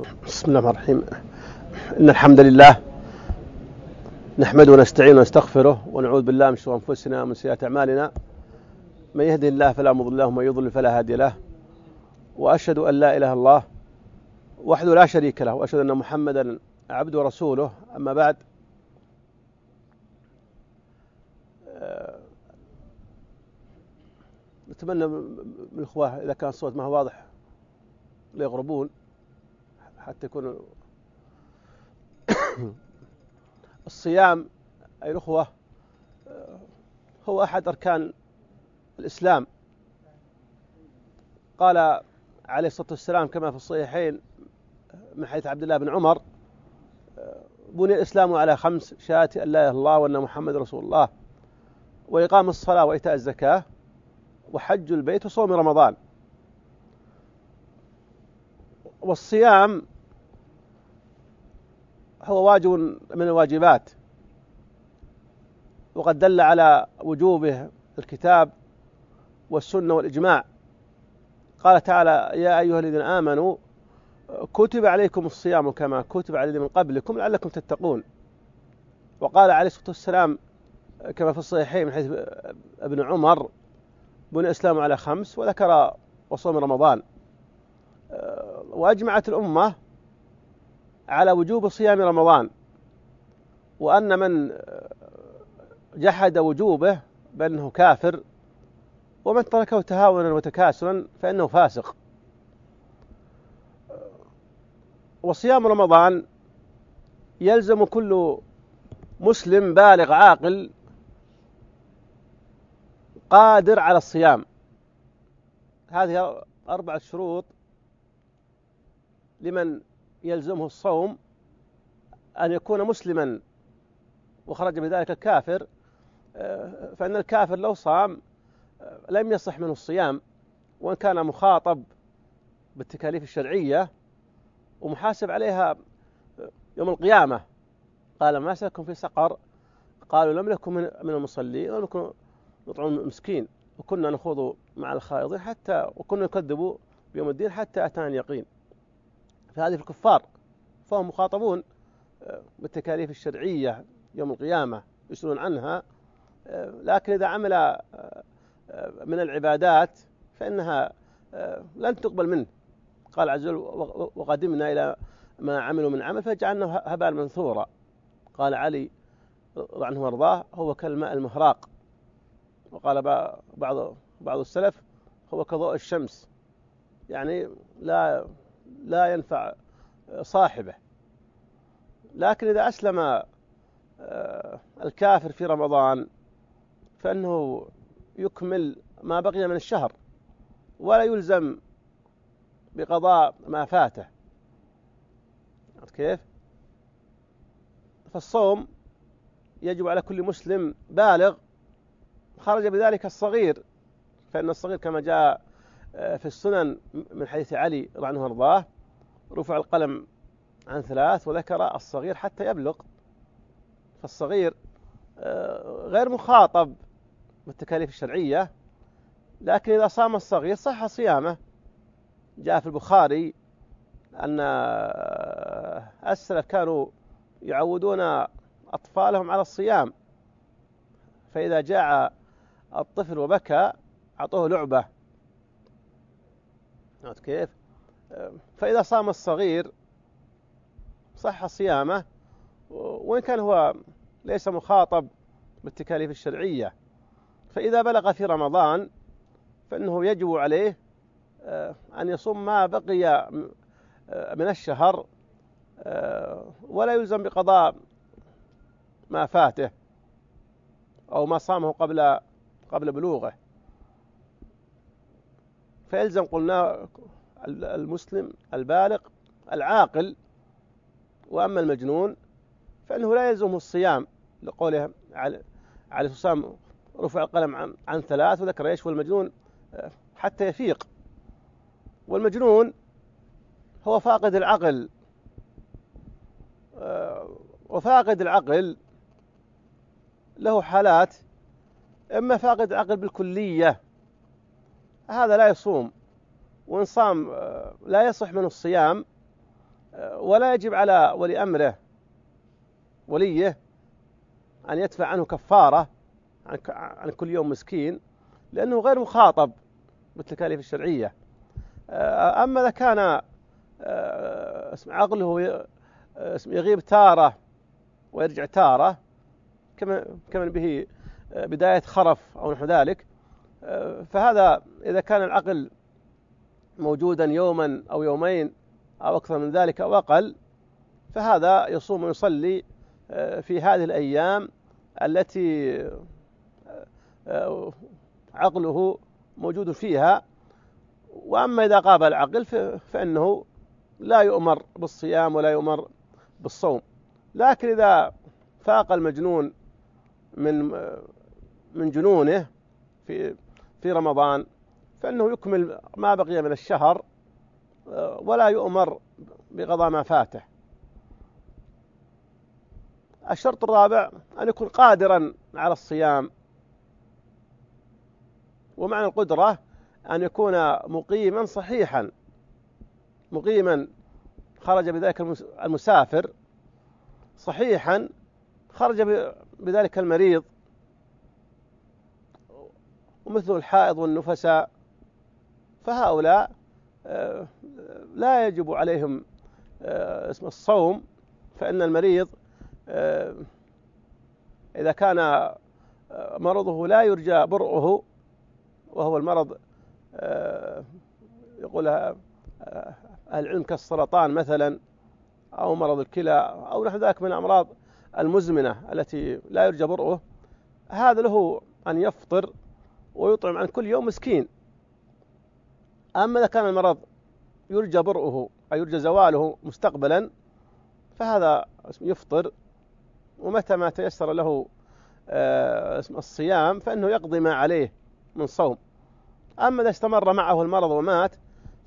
بسم الله الرحمن الرحيم. إن الحمد لله نحمده ونستعين ونستغفره ونعوذ بالله من شرور أنفسنا ومن سيئات أعمالنا. من يهده الله فلا مضل له ومن يضلل فلا هادي له. وأشهد أن لا إله إلا الله وحده لا شريك له وأشهد أن محمدا عبده ورسوله. أما بعد نتمنى من الإخوة إذا كان الصوت ما هو واضح لا يغربون حتى يكون الصيام أي الأخوة هو أحد أركان الإسلام. قال عليه الصلاة والسلام كما في الصحيحين من حديث عبد الله بن عمر بني الإسلام على خمس شهادة أن لا إله إلا الله وأن محمد رسول الله وإقام الصلاة وإيتاء الزكاة وحج البيت وصوم رمضان. والصيام هو واجب من الواجبات. وقد دل على وجوبه الكتاب والسنة والإجماع. قال تعالى يا أيها الذين آمنوا كتب عليكم الصيام كما كتب على من قبلكم لعلكم تتقون. وقال عليه الصلاة والسلام كما في الصحيحين من حديث ابن عمر بني الإسلام على خمس وذكر وصوم رمضان. وأجمعت الأمة على وجوب صيام رمضان وأن من جحد وجوبه بأنه كافر ومن تركه تهاونا وتكاسلا فإنه فاسق. وصيام رمضان يلزم كل مسلم بالغ عاقل قادر على الصيام. هذه أربعة شروط لمن يلزمه الصوم أن يكون مسلما وخرج بذلك الكافر فإن الكافر لو صام لم يصح منه الصيام وإن كان مخاطب بالتكاليف الشرعية ومحاسب عليها يوم القيامة. قال ما سلكم في سقر؟ قالوا لم نكن من المصلين ولم نكن نطعم المسكين وكنا نخوض مع الخائضين حتى وكنا نكذب بيوم الدين حتى أتانا اليقين. فهذه في الكفار فهم مخاطبون بالتكاليف الشرعية يوم القيامة يسألون عنها لكن إذا عمل من العبادات فإنها لن تقبل منه. قال عز وجل وقدمنا إلى ما عملوا من عمل فجعلناه هباء منثورا. قال علي رضي عنه وارضاه هو كالماء المهراق. وقال بعض بعض السلف هو كضوء الشمس. يعني لا لا ينفع صاحبه. لكن إذا أسلم الكافر في رمضان فإنه يكمل ما بقي من الشهر ولا يلزم بقضاء ما فاته. كيف؟ فالصوم يجب على كل مسلم بالغ. خرج بذلك الصغير فإن الصغير كما جاء في السنن من حديث علي رضي عنه رفع القلم عن ثلاث وذكر الصغير حتى يبلغ. فالصغير غير مخاطب بالتكاليف الشرعية لكن إذا صام الصغير صح صيامه. جاء في البخاري أن السلف كانوا يعودون أطفالهم على الصيام. فإذا جاء الطفل وبكى أعطوه لعبة. كيف؟ فإذا صام الصغير صح صيامه وإن كان هو ليس مخاطب بالتكاليف الشرعية. فإذا بلغ في رمضان فإنه يجب عليه أن يصوم ما بقي من الشهر ولا يلزم بقضاء ما فاته أو ما صامه قبل قبل بلوغه. فيلزم قلنا المسلم البالغ العاقل وأما المجنون فإنه لا يلزمه الصيام لقوله عليه الصلاة رفع القلم عن, عن ثلاث وذكر إيش والمجنون حتى يفيق. والمجنون هو فاقد العقل. وفاقد العقل له حالات إما فاقد العقل بالكلية هذا لا يصوم وإن صام لا يصح منه الصيام ولا يجب على ولي أمره وليه أن يدفع عنه كفارة عن كل يوم مسكين لأنه غير مخاطب بالتكاليف الشرعية. أما إذا كان عقله يغيب تارة ويرجع تارة كمن به بداية خرف أو نحو ذلك فهذا إذا كان العقل موجودا يوما أو يومين أو أكثر من ذلك أو أقل فهذا يصوم ويصلي آه، في هذه الأيام التي آه، آه، عقله موجود فيها. وأما إذا غاب العقل فإنه لا يؤمر بالصيام ولا يؤمر بالصوم. لكن إذا فاق المجنون من من جنونه في في رمضان فإنه يكمل ما بقي من الشهر ولا يؤمر بقضاء ما فاته. الشرط الرابع أن يكون قادرا على الصيام ومعنى القدرة أن يكون مقيما صحيحا. مقيما خرج بذلك المسافر صحيحا خرج بذلك المريض. ومثل الحائض والنفساء فهؤلاء آه، لا يجب عليهم آه، اسم الصوم فإن المريض آه، إذا كان مرضه لا يرجى برؤه وهو المرض يقول العلم كالسرطان مثلا أو مرض الكلى أو نحو ذلك من الأمراض المزمنة التي لا يرجى برؤه هذا له أن يفطر ويطعم عن كل يوم مسكين. أما إذا كان المرض يرجى برؤه أو يرجى زواله مستقبلا فهذا يفطر. ومتى ما تيسر له آه، الصيام فإنه يقضي ما عليه من صوم. أما إذا استمر معه المرض ومات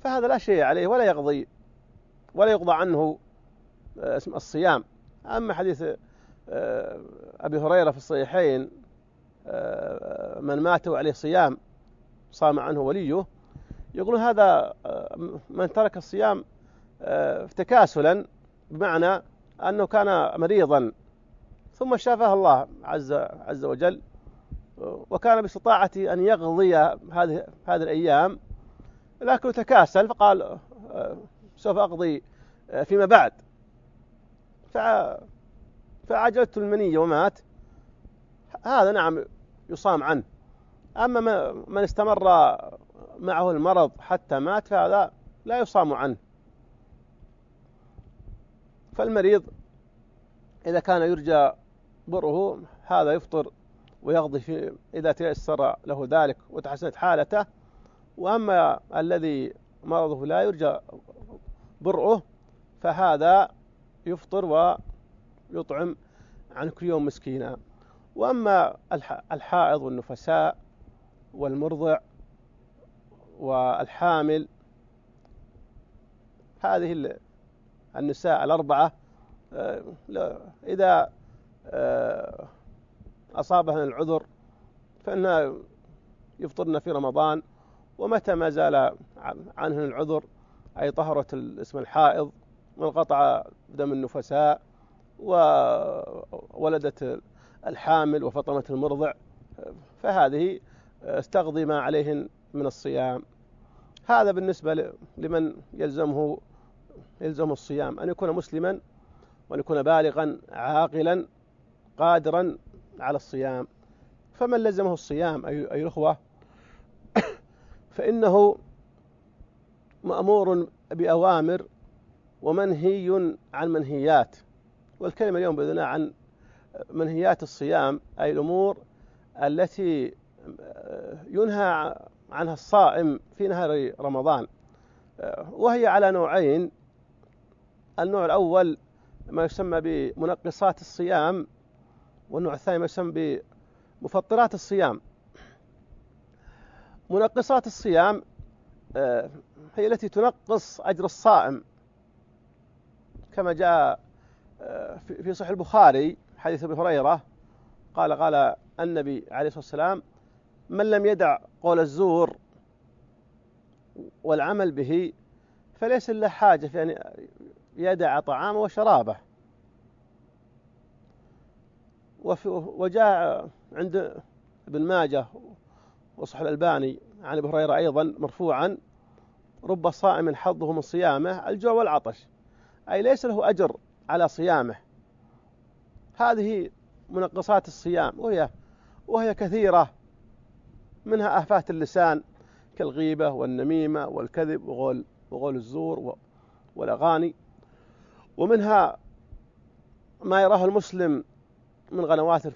فهذا لا شيء عليه ولا يقضي ولا يقضى عنه آه، الصيام. أما حديث آه، أبي هريرة في الصحيحين من مات عليه صيام صام عنه وليه يقولون هذا آه، من ترك الصيام آه، تكاسلا بمعنى أنه كان مريضا ثم شافه الله عز عز وجل وكان باستطاعته أن يقضي هذه هذه الأيام لكنه تكاسل فقال آه، سوف أقضي فيما بعد. فعجلت المنية ومات. هذا نعم يصام عنه. أما من استمر معه المرض حتى مات فهذا لا يصام عنه. فالمريض إذا كان يرجى بره هذا يفطر ويقضي في إذا تيسر له ذلك وتحسنت حالته. وأما الذي مرضه لا يرجى برؤه فهذا يفطر ويطعم عن كل يوم مسكينا. وأما الحائض والنفساء والمرضع والحامل هذه النساء الأربعة آه، إذا آه، أصابهن العذر فإنها يفطرن في رمضان ومتى ما زال عنهن العذر أي طهرت اسم الحائض وانقطع دم النفساء وولدت الحامل وفطمت المرضع فهذه استقضي ما عليهن من الصيام. هذا بالنسبة لمن يلزمه يلزمه الصيام أن يكون مسلما وأن يكون بالغا عاقلا قادرا على الصيام. فمن لزمه الصيام أي الأخوة فإنه مأمور بأوامر ومنهي عن منهيات. والكلمة اليوم بإذن عن منهيات الصيام أي الأمور التي ينهى عنها الصائم في نهار رمضان. وهي على نوعين. النوع الأول ما يسمى بمنقصات الصيام والنوع الثاني ما يسمى بمفطرات الصيام. منقصات الصيام آه، هي التي تنقص أجر الصائم كما جاء آه، في صحيح البخاري. حديث أبي هريرة قال قال النبي عليه الصلاة والسلام من لم يدع قول الزور والعمل به فليس له حاجة في أن يدع طعامه وشرابه. وجاء عند ابن ماجه وصح الألباني عن أبي هريرة أيضا مرفوعا رب صائم حظه من صيامه الجوع والعطش. أي ليس له أجر على صيامه. هذه منقصات الصيام وهي وهي كثيرة منها آفات اللسان كالغيبة والنميمة والكذب وغول, وغول الزور والأغاني ومنها ما يراه المسلم من غنوات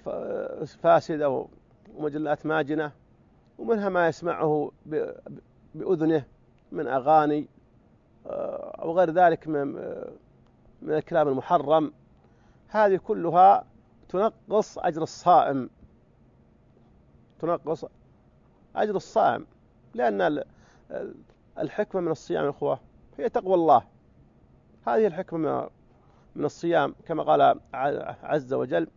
فاسدة ومجلات ماجنة ومنها ما يسمعه بأذنه من أغاني آه، أو غير ذلك من الكلام المحرم. هذه كلها تنقص أجر الصائم. تنقص أجر الصائم. لأن الحكمة من الصيام يا إخوة هي تقوى الله. هذه الحكمة من الصيام كما قال عز وجل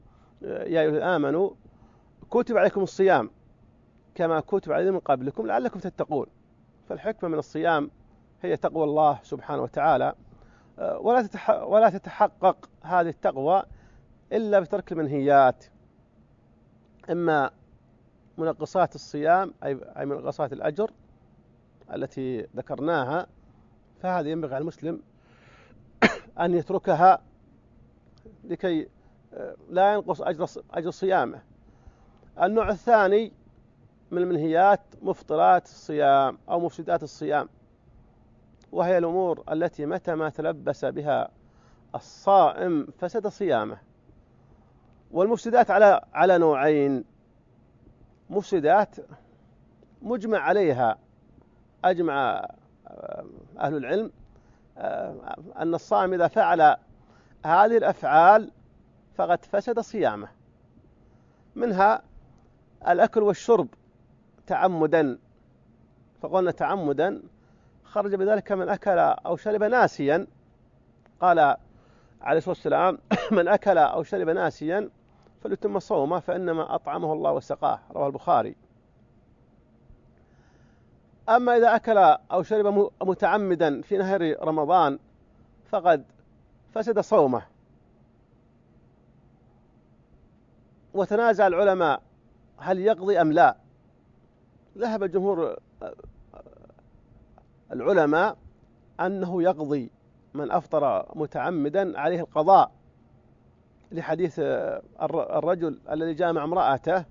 يا أيها آمنوا كتب عليكم الصيام كما كتب عليهم من قبلكم لعلكم تتقون. فالحكمة من الصيام هي تقوى الله سبحانه وتعالى. ولا ولا تتحقق هذه التقوى إلا بترك المنهيات. إما منقصات الصيام أي منقصات الأجر التي ذكرناها فهذه ينبغي على المسلم أن يتركها لكي لا ينقص أجر أجر صيامه. النوع الثاني من المنهيات مفطرات الصيام أو مفسدات الصيام. وهي الأمور التي متى ما تلبس بها الصائم فسد صيامه. والمفسدات على على نوعين. مفسدات مجمع عليها أجمع آه، أهل العلم آه، أن الصائم إذا فعل هذه الأفعال فقد فسد صيامه. منها الأكل والشرب تعمدا. فقلنا تعمدا خرج بذلك من أكل أو شرب ناسيا. قال عليه الصلاة والسلام من أكل أو شرب ناسيا فليتم صومه فإنما أطعمه الله وسقاه رواه البخاري. أما إذا أكل أو شرب متعمدا في نهر رمضان فقد فسد صومه. وتنازع العلماء هل يقضي أم لا؟ ذهب جمهور العلماء أنه يقضي من أفطر متعمدا عليه القضاء لحديث الرجل الذي جاء مع امرأته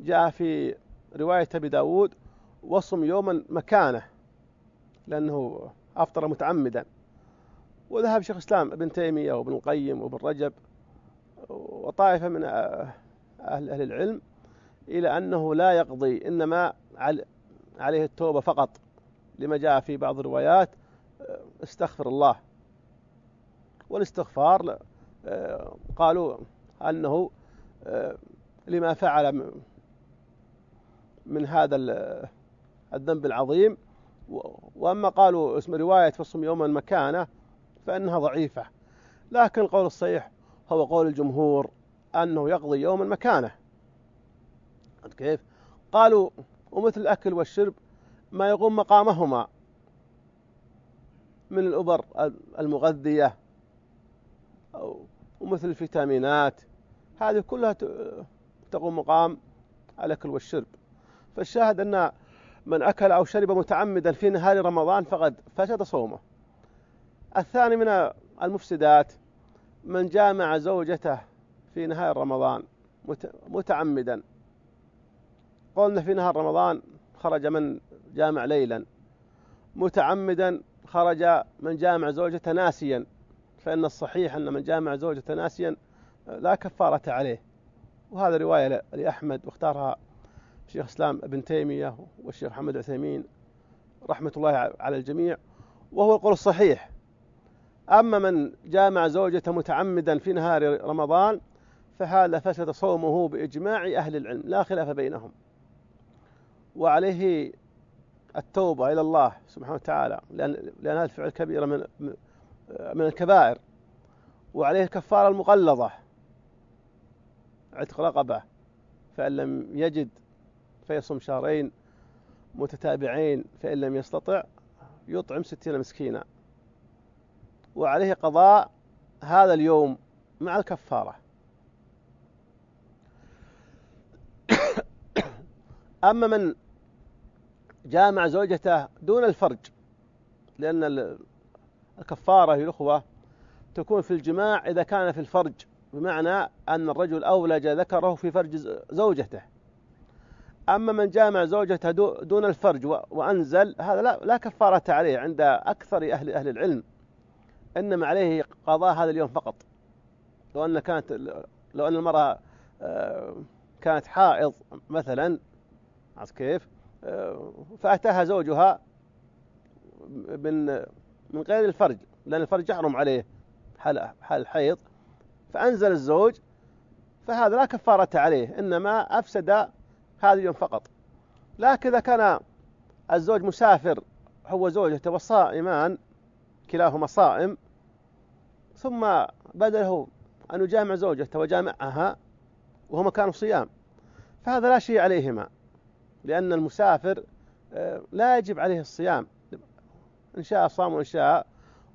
جاء في رواية أبي داود وصم يوما مكانه لأنه أفطر متعمدا. وذهب شيخ الإسلام ابن تيمية وابن القيم وابن رجب وطائفة من أهل, أهل العلم إلى أنه لا يقضي إنما عليه التوبة فقط. لما جاء في بعض الروايات استغفر الله. والاستغفار قالوا أنه لما فعل من هذا الذنب العظيم. وأما قالوا اسم رواية فصم يوما مكانه فإنها ضعيفة. لكن القول الصحيح هو قول الجمهور أنه يقضي يوما مكانه. كيف؟ قالوا ومثل الأكل والشرب ما يقوم مقامهما من الأبر المغذية ومثل الفيتامينات. هذه كلها تقوم مقام الأكل والشرب. فالشاهد أن من أكل أو شرب متعمدا في نهار رمضان فقد فسد صومه. الثاني من المفسدات من جامع زوجته في نهار رمضان متعمدا. قلنا في نهار رمضان خرج من جامع ليلا. متعمدا خرج من جامع زوجته ناسيا. فإن الصحيح أن من جامع زوجته ناسيا لا كفارة عليه. وهذا رواية لأحمد واختارها شيخ الإسلام ابن تيمية والشيخ محمد العثيمين رحمة الله على الجميع وهو القول الصحيح. أما من جامع زوجته متعمدا في نهار رمضان فهذا فسد صومه بإجماع أهل العلم لا خلاف بينهم. وعليه التوبة إلى الله سبحانه وتعالى لأن, لأن هذا الفعل كبيرة من, من الكبائر وعليه الكفارة المغلظة عتق رقبة فإن لم يجد فيصم شهرين متتابعين فإن لم يستطع يطعم ستين مسكينا. وعليه قضاء هذا اليوم مع الكفارة. أما من جامع زوجته دون الفرج لأن الكفارة الأخوة تكون في الجماع إذا كان في الفرج بمعنى أن الرجل أولج ذكره في فرج زوجته أما من جامع زوجته دون الفرج وأنزل هذا لا, لا كفارة عليه عند أكثر أهل أهل العلم إنما عليه قضاء هذا اليوم فقط لو أن كانت لو أن المرأة آه، كانت حائض مثلا عرفت كيف؟ فأتاها زوجها من من غير الفرج لأن الفرج يحرم عليه حال حال الحيض. فأنزل الزوج فهذا لا كفارة عليه إنما أفسد هذا اليوم فقط. لكن إذا كان الزوج مسافر هو زوجته وصائمان كلاهما صائم ثم بدا له أن يجامع زوجته وجامعها وهما كانوا صيام فهذا لا شيء عليهما. لأن المسافر آه، لا يجب عليه الصيام. إن شاء صام وإن شاء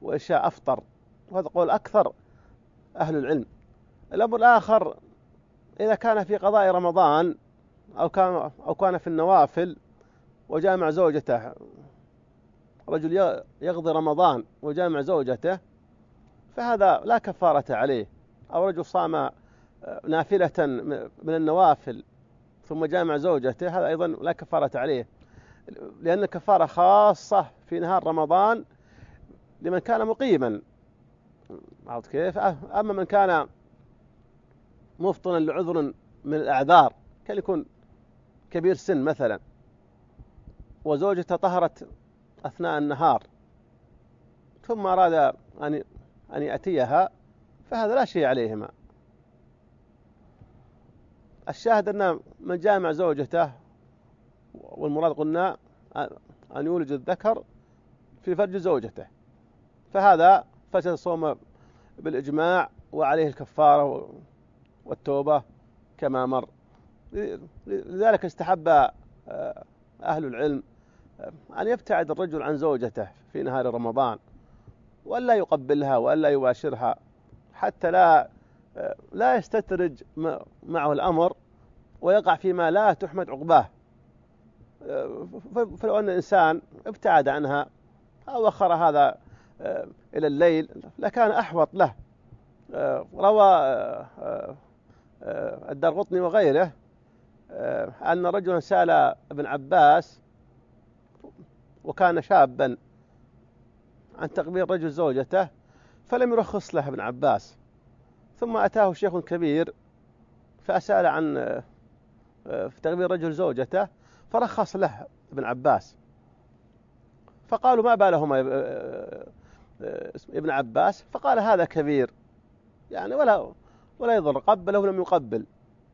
وإن شاء أفطر. وهذا قول أكثر أهل العلم. الأمر الآخر إذا كان في قضاء رمضان أو كان أو كان في النوافل وجامع زوجته رجل يقضي رمضان وجامع زوجته فهذا لا كفارة عليه. أو رجل صام آه، نافلة من النوافل ثم جامع زوجته هذا أيضا لا كفارة عليه لأن الكفارة خاصة في نهار رمضان لمن كان مقيما. عرفت كيف؟ أما من كان مفطنا لعذر من الأعذار كان يكون كبير سن مثلا. وزوجته طهرت أثناء النهار ثم أراد أن أن يأتيها فهذا لا شيء عليهما. الشاهد أن من جامع زوجته والمراد قلنا أن يولج الذكر في فرج زوجته. فهذا فسد الصوم بالإجماع وعليه الكفارة والتوبة كما مر. لذلك استحب آه، أهل العلم آه، أن يبتعد الرجل عن زوجته في نهار رمضان وألا يقبلها وألا يباشرها حتى لا لا يستترج معه الأمر ويقع فيما لا تحمد عقباه. فلو أن الإنسان ابتعد عنها أو أخر هذا إلى الليل لكان أحوط له. روى الدار قطني وغيره أن رجلا سأل ابن عباس وكان شابا عن تقبيل رجل زوجته فلم يرخص له ابن عباس. ثم أتاه شيخ كبير فأسأل عن في تقبيل رجل زوجته فرخص له ابن عباس. فقالوا ما بالهما ابن عباس؟ فقال هذا كبير. يعني ولا ولا يضر قبله ولم يقبل.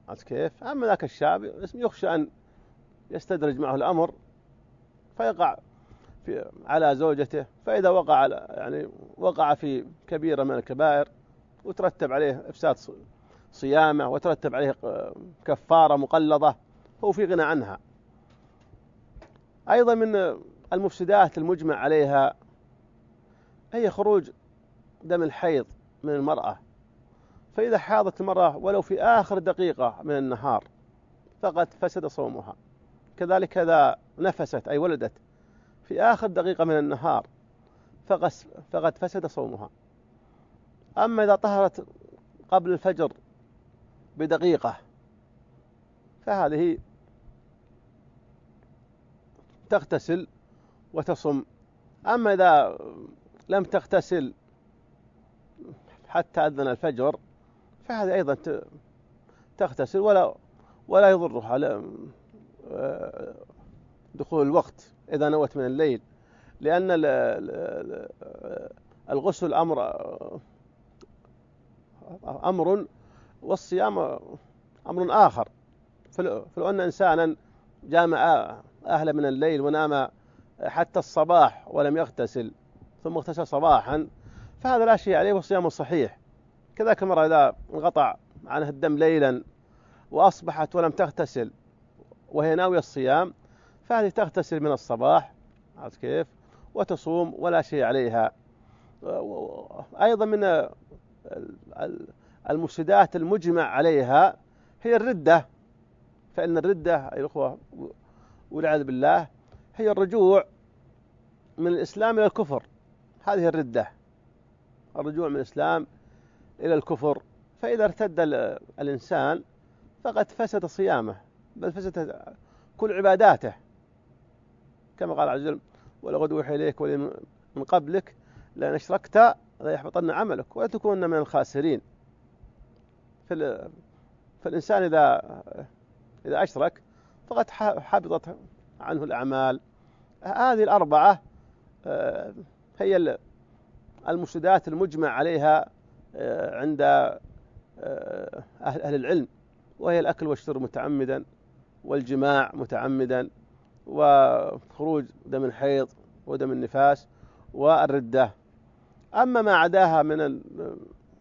عرفت كيف؟ أما ذاك الشاب يخشى أن يستدرج معه الأمر فيقع في على زوجته. فإذا وقع يعني وقع في كبيرة من الكبائر وترتب عليه إفساد صيامة وترتب عليه كفارة مقلظة هو في غنى عنها. أيضا من المفسدات المجمع عليها هي خروج دم الحيض من المرأة. فإذا حاضت المرأة ولو في آخر دقيقة من النهار فقد فسد صومها. كذلك إذا نفست أي ولدت في آخر دقيقة من النهار فقد فسد صومها. أما إذا طهرت قبل الفجر بدقيقة فهذه تغتسل وتصم. أما إذا لم تغتسل حتى أذن الفجر فهذه أيضا تغتسل ولا ولا يضرها دخول الوقت إذا نوت من الليل لأن الغسل أمر أمر والصيام أمر آخر. فلو أن إنسانا جامع أهله من الليل ونام حتى الصباح ولم يغتسل ثم اغتسل صباحا فهذا لا شيء عليه والصيام صحيح. كذلك المرأة إذا انقطع عنها الدم ليلا وأصبحت ولم تغتسل وهي ناوية الصيام فهذه تغتسل من الصباح عرفت كيف؟ وتصوم ولا شيء عليها. أيضا من المفسدات المجمع عليها هي الردة. فإن الردة أيها الأخوة والعياذ بالله هي الرجوع من الإسلام إلى الكفر. هذه الردة الرجوع من الإسلام إلى الكفر. فإذا ارتد الإنسان فقد فسد صيامه بل فسد كل عباداته. كما قال عز وجل ولقد أوحي إليك من قبلك لأن أشركت ليحبطن عملك وتكون من الخاسرين. فالإنسان إذا إذا أشرك فقد حبطت عنه الأعمال. هذه الأربعة آه، هي المفسدات المجمع عليها آه، عند آه، أهل العلم وهي الأكل والشرب متعمدا والجماع متعمدا وخروج دم الحيض ودم النفاس والردة أما ما عداها من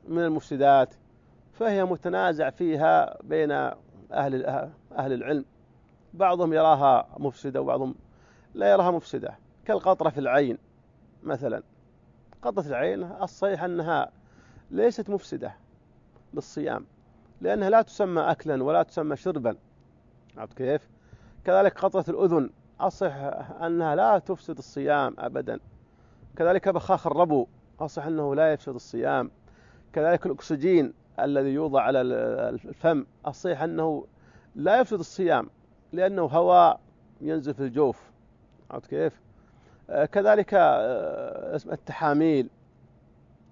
من المفسدات فهي متنازع فيها بين أهل أهل العلم. بعضهم يراها مفسدة وبعضهم لا يراها مفسدة كالقطرة في العين مثلا. قطرة العين الصحيح أنها ليست مفسدة للصيام لأنها لا تسمى أكلا ولا تسمى شربا. عرفت كيف؟ كذلك قطرة الأذن أصح أنها لا تفسد الصيام أبدا. كذلك بخاخ الربو أصح أنه لا يفسد الصيام. كذلك الأكسجين الذي يوضع على الفم الصحيح أنه لا يفسد الصيام لأنه هواء ينزل في الجوف. عرفت كيف؟ آه، كذلك آه، التحاميل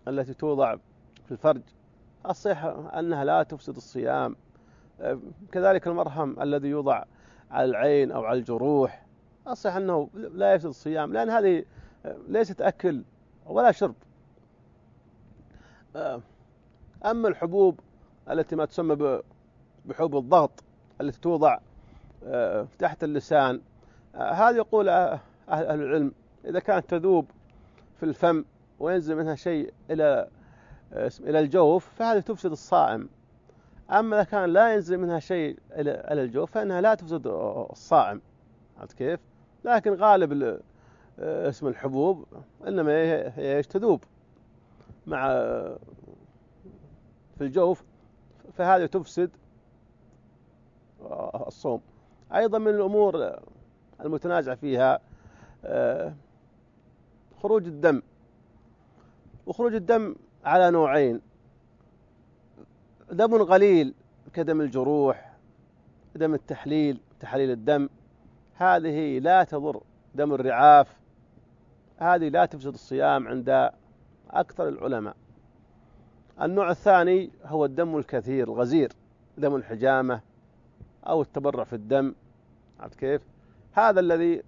التي توضع في الفرج الصحيح أنها لا تفسد الصيام. آه، كذلك المرهم الذي يوضع على العين أو على الجروح الصحيح أنه لا يفسد الصيام لأن هذه ليست أكل ولا شرب. أما الحبوب التي ما تسمى بحبوب الضغط التي توضع آه، تحت اللسان آه، هذا يقول أهل العلم إذا كانت تذوب في الفم وينزل منها شيء إلى آه، إلى الجوف فهذه تفسد الصائم. أما إذا كان لا ينزل منها شيء إلى الجوف فإنها لا تفسد الصائم. عرفت كيف؟ لكن غالب اسم الحبوب إنما هي تذوب. مع في الجوف فهذه تفسد الصوم. أيضا من الأمور المتنازع فيها آه، خروج الدم. وخروج الدم على نوعين. دم غليل كدم الجروح دم التحليل تحليل الدم. هذه لا تضر دم الرعاف. هذه لا تفسد الصيام عند أكثر العلماء. النوع الثاني هو الدم الكثير الغزير دم الحجامة أو التبرع في الدم. عرفت كيف؟ هذا الذي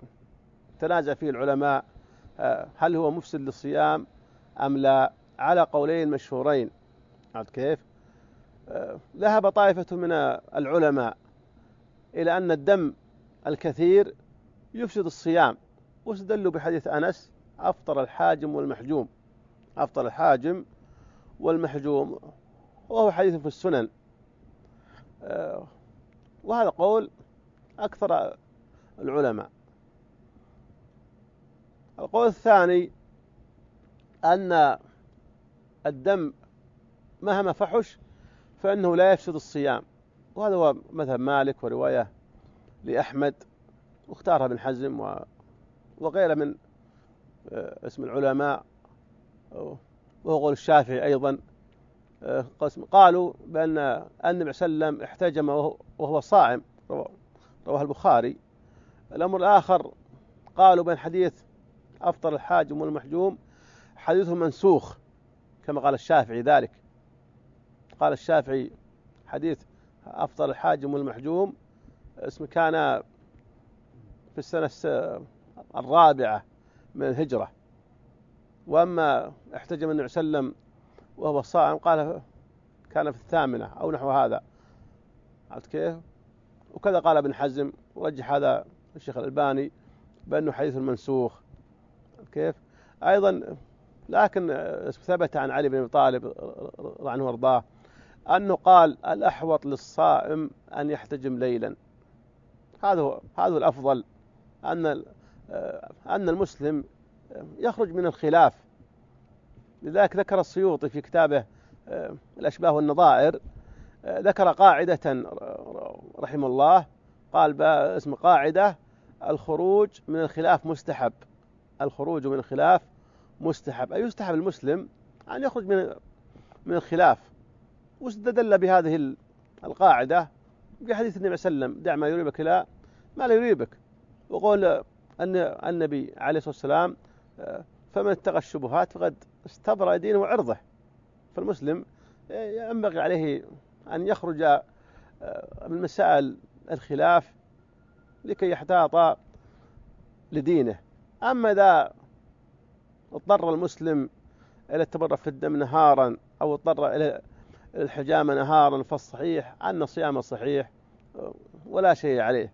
تنازع فيه العلماء آه، هل هو مفسد للصيام أم لا؟ على قولين مشهورين. عرفت كيف؟ آه، ذهب طائفة من العلماء إلى أن الدم الكثير يفسد الصيام. واستدلوا بحديث أنس أفطر الحاجم والمحجوم. أفطر الحاجم والمحجوم وهو حديث في السنن. آه، وهذا قول أكثر العلماء. القول الثاني أن الدم مهما فحش فإنه لا يفسد الصيام. وهذا هو مذهب مالك ورواية لأحمد واختارها ابن حزم وغيره من آه، اسم العلماء. وهو الشافعي أيضا آه، قالوا بأن النبي صلى الله عليه وسلم احتجم وهو صائم رواه البخاري. الأمر الآخر قالوا بأن حديث أفطر الحاجم والمحجوم حديثه منسوخ كما قال الشافعي ذلك. قال الشافعي حديث أفطر الحاجم والمحجوم اسم كان في السنة الرابعة من الهجرة. وأما احتجم النبي صلى الله عليه وسلم وهو صائم قال كان في الثامنة أو نحو هذا عرفت كيف؟ وكذا قال ابن حزم ورجح هذا الشيخ الألباني بأنه حديث منسوخ كيف؟ أيضا لكن ثبت عن علي بن أبي طالب رضي عنه وأرضاه أنه قال الأحوط للصائم أن يحتجم ليلا هذا هو هذا الأفضل أن أن المسلم يخرج من الخلاف. لذلك ذكر السيوطي في كتابه آه، الأشباه والنظائر آه، ذكر قاعدة رحمه الله قال اسم قاعدة الخروج من الخلاف مستحب. الخروج من الخلاف مستحب. أي يستحب المسلم أن يخرج من من الخلاف؟ واستدل بهذه القاعدة؟ بحديث النبي صلى الله عليه وسلم دع ما يريبك إلى ما لا يريبك. وقول أن النبي عليه الصلاة والسلام فمن اتقى الشبهات فقد استبرأ دينه وعرضه. فالمسلم ينبغي عليه أن يخرج من مسائل الخلاف لكي يحتاط لدينه. أما إذا اضطر المسلم إلى التبرع في الدم نهارا أو اضطر إلى الحجامة نهارا فالصحيح أن صيامه صحيح ولا شيء عليه.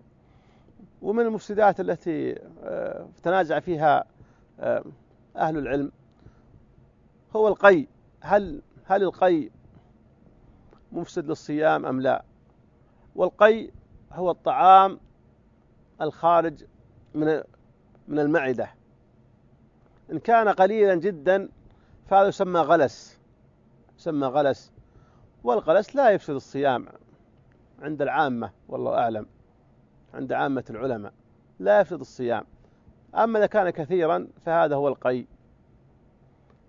ومن المفسدات التي آه، تنازع فيها آه، أهل العلم. هو القي هل هل القي مفسد للصيام أم لا؟ والقي هو الطعام الخارج من من المعدة. إن كان قليلا جدا فهذا يسمى غلس يسمى غلس. والغلس لا يفسد الصيام عند العامة والله أعلم عند عامة العلماء لا يفسد الصيام. أما إذا كان كثيرا فهذا هو القي.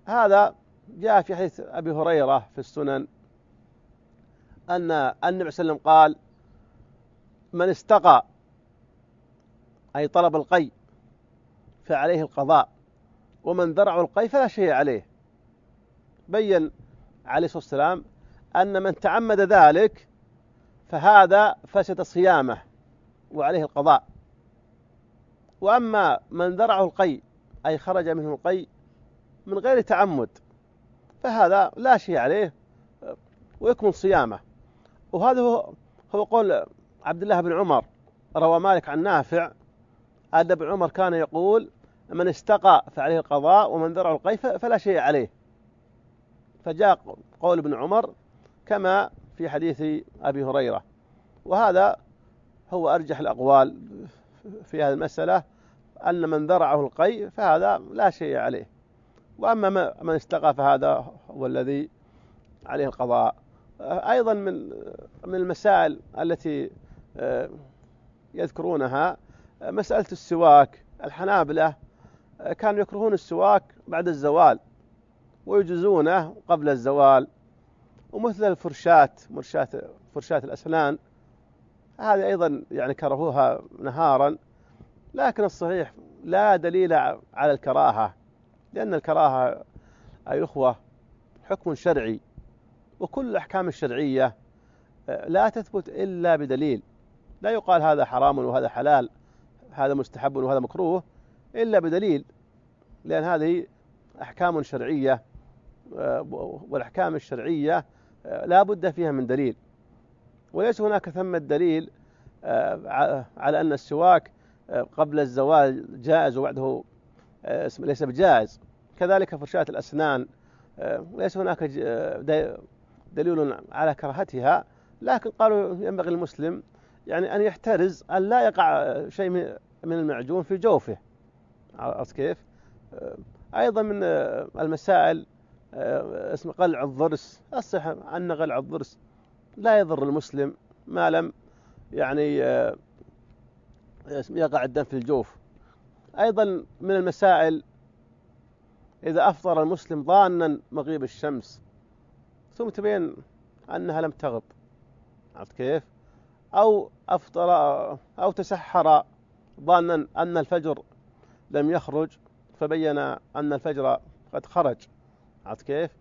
هذا جاء في حديث أبي هريرة في السنن أن النبي صلى الله عليه وسلم قال من استقى أي طلب القي فعليه القضاء ومن ذرع القي فلا شيء عليه. بين عليه الصلاة والسلام أن من تعمد ذلك فهذا فسد صيامه وعليه القضاء. وأما من ذرعه القي أي خرج منه القي من غير تعمد فهذا لا شيء عليه ويكمن صيامه. وهذا هو هو قول عبد الله بن عمر روى مالك عن نافع أن ابن عمر كان يقول من استقى فعليه القضاء ومن ذرع القي فلا شيء عليه. فجاء قول ابن عمر كما في حديث أبي هريرة. وهذا هو أرجح الأقوال في هذه المسألة. أن من ذرعه القي فهذا لا شيء عليه. وأما من استقى فهذا هو الذي عليه القضاء. أيضا من من المسائل التي آه، يذكرونها مسألة السواك الحنابلة آه، كانوا يكرهون السواك بعد الزوال ويجزونه قبل الزوال. ومثل الفرشات مرشات فرشات الأسنان هذه أيضا يعني كرهوها نهارا. لكن الصحيح لا دليل على الكراهة لأن الكراهة أي أخوة حكم شرعي وكل الأحكام الشرعية آه، لا تثبت إلا بدليل. لا يقال هذا حرام وهذا حلال هذا مستحب وهذا مكروه إلا بدليل لأن هذه أحكام شرعية آه، والأحكام الشرعية آه، لا بد فيها من دليل. وليس هناك ثمة دليل على أن السواك قبل الزوال جائز وبعده ليس بجائز. كذلك فرشاة الأسنان ليس هناك دليل على كراهتها لكن قالوا ينبغي المسلم يعني أن يحترز أن لا يقع شيء من المعجون في جوفه. عرفت كيف؟ أيضا من المسائل اسم قلع الضرس. الصح أن قلع الضرس لا يضر المسلم ما لم يعني يقع الدم في الجوف أيضا من المسائل إذا أفطر المسلم ظانا مغيب الشمس ثم تبين أنها لم تغب عرفت كيف؟ أو أفطر أو تسحر ظانا أن الفجر لم يخرج فبين أن الفجر قد خرج عرفت كيف؟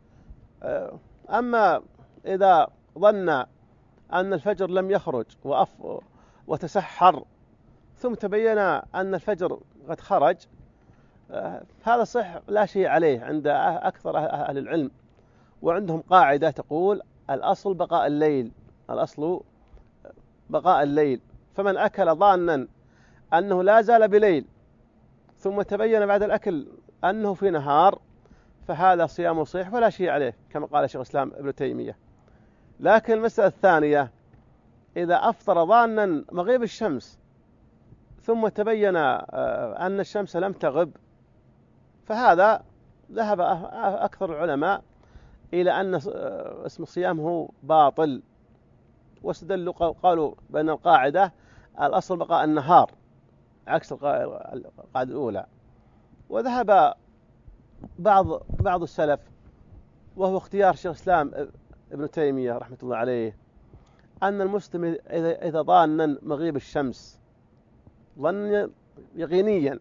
آه، أما إذا ظن أن الفجر لم يخرج وأف وتسحر ثم تبين أن الفجر قد خرج. آه، هذا صح لا شيء عليه عند أكثر أهل العلم. وعندهم قاعدة تقول الأصل بقاء الليل. الأصل بقاء الليل. فمن أكل ظانا أنه لا زال بليل. ثم تبين بعد الأكل أنه في نهار فهذا صيام صحيح ولا شيء عليه كما قال شيخ الإسلام ابن تيمية. لكن المسألة الثانية إذا أفطر ظانا مغيب الشمس ثم تبين آه، أن الشمس لم تغب. فهذا ذهب أكثر العلماء إلى أن اسم الصيام هو باطل. واستدلوا قالوا بأن القاعدة الأصل بقاء النهار عكس القاعدة الأولى. وذهب بعض بعض السلف وهو اختيار شيخ الإسلام ابن تيمية رحمة الله عليه أن المسلم إذا ظانا مغيب الشمس. ظن يقينيا.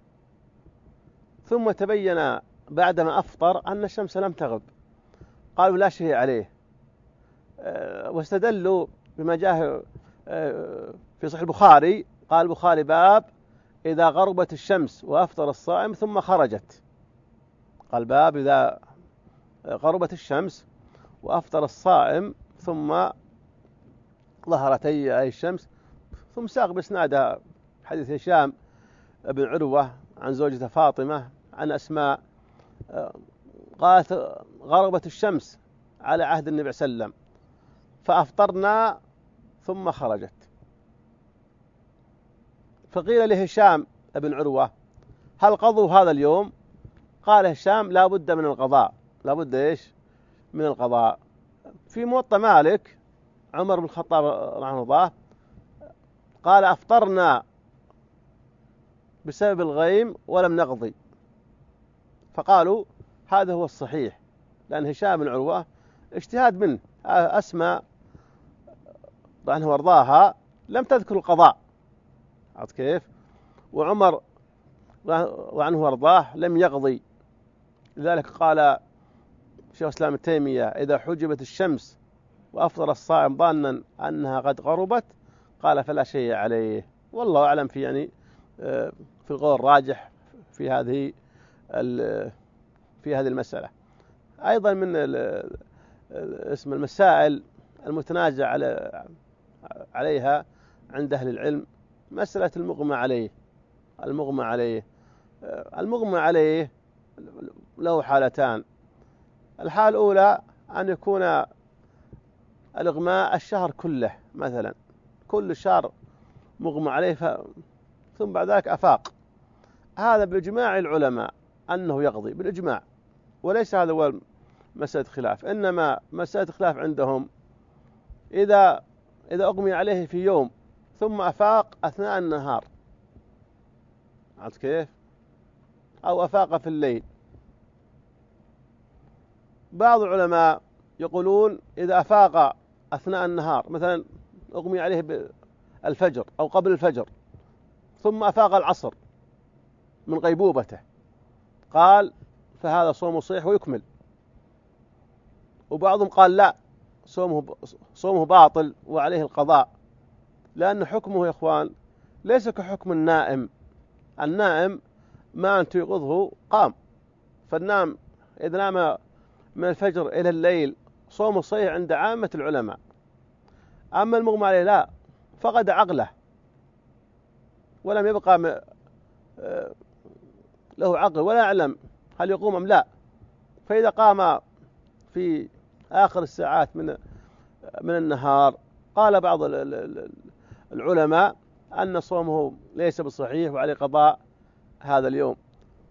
ثم تبين بعدما أفطر أن الشمس لم تغب. قالوا لا شيء عليه. آه، واستدلوا بما جاء آه، في صحيح البخاري. قال البخاري باب إذا غربت الشمس وأفطر الصائم ثم خرجت. قال باب إذا غربت الشمس وأفطر الصائم ثم ظهرت أي الشمس ثم ساق بإسنادها حديث هشام بن عروة عن زوجته فاطمة عن أسماء قالت غربت الشمس على عهد النبي صلى الله عليه وسلم فأفطرنا ثم خرجت. فقيل لهشام بن عروة هل قضوا هذا اليوم؟ قال هشام لا بد من القضاء. لا بد إيش؟ من القضاء. في موطأ مالك عمر بن الخطاب رحمه الله قال أفطرنا بسبب الغيم ولم نقضي. فقالوا هذا هو الصحيح لأن هشام بن عروة اجتهاد منه أسمى عنه وارضاها لم تذكر القضاء. عرفت كيف؟ وعمر وعنه وارضاه لم يقضي. لذلك قال شيخ الإسلام التيميه إذا حجبت الشمس وأفطر الصائم ظانا أنها قد غربت قال فلا شيء عليه. والله أعلم في يعني في القول الراجح في هذه في هذه المسألة. أيضا من اسم المسائل المتنازع على عليها عند أهل العلم مسألة المغمى عليه. المغمى عليه آه، المغمى عليه له حالتان. الحالة الأولى أن يكون الإغماء الشهر كله مثلا. كل شهر مغمى عليه. ثم بعد ذلك أفاق. هذا بإجماع العلماء أنه يقضي بالإجماع. وليس هذا هو مسألة خلاف. إنما مسألة خلاف عندهم إذا إذا أغمي عليه في يوم ثم أفاق أثناء النهار. عرفت كيف؟ أو أفاق في الليل. بعض العلماء يقولون إذا أفاق أثناء النهار مثلا أغمي عليه الفجر أو قبل الفجر ثم أفاق العصر من غيبوبته. قال فهذا صوم صحيح ويكمل. وبعضهم قال لا صومه صومه باطل وعليه القضاء لأن حكمه يا إخوان ليس كحكم النائم. النائم ما أن تيقظه قام. فالنام إذا نام من الفجر إلى الليل صوم صحيح عند عامة العلماء. أما المغمى عليه لا فقد عقله. ولم يبقى آه، له عقل ولا يعلم هل يقوم أم لا. فإذا قام في آخر الساعات من من النهار قال بعض العلماء أن صومه ليس بصحيح وعليه قضاء هذا اليوم.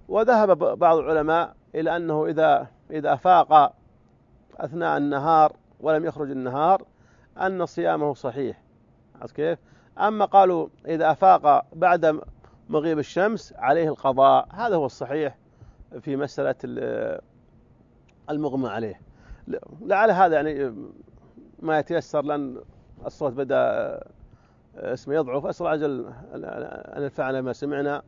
وذهب بعض العلماء إلى أنه إذا إذا أفاق أثناء النهار ولم يخرج النهار أن صيامه صحيح. عرفت كيف؟ أما قالوا إذا أفاق بعد مغيب الشمس عليه القضاء هذا هو الصحيح في مسألة المغمى عليه. لعل هذا يعني ما يتيسر لأن الصوت بدأ اسمه يضعف. أسأل عجل أن ينفعنا ما سمعنا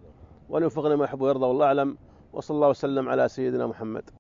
وأن يوفقنا ما يحب ويرضى والله أعلم. وصلى الله وسلم على سيدنا محمد.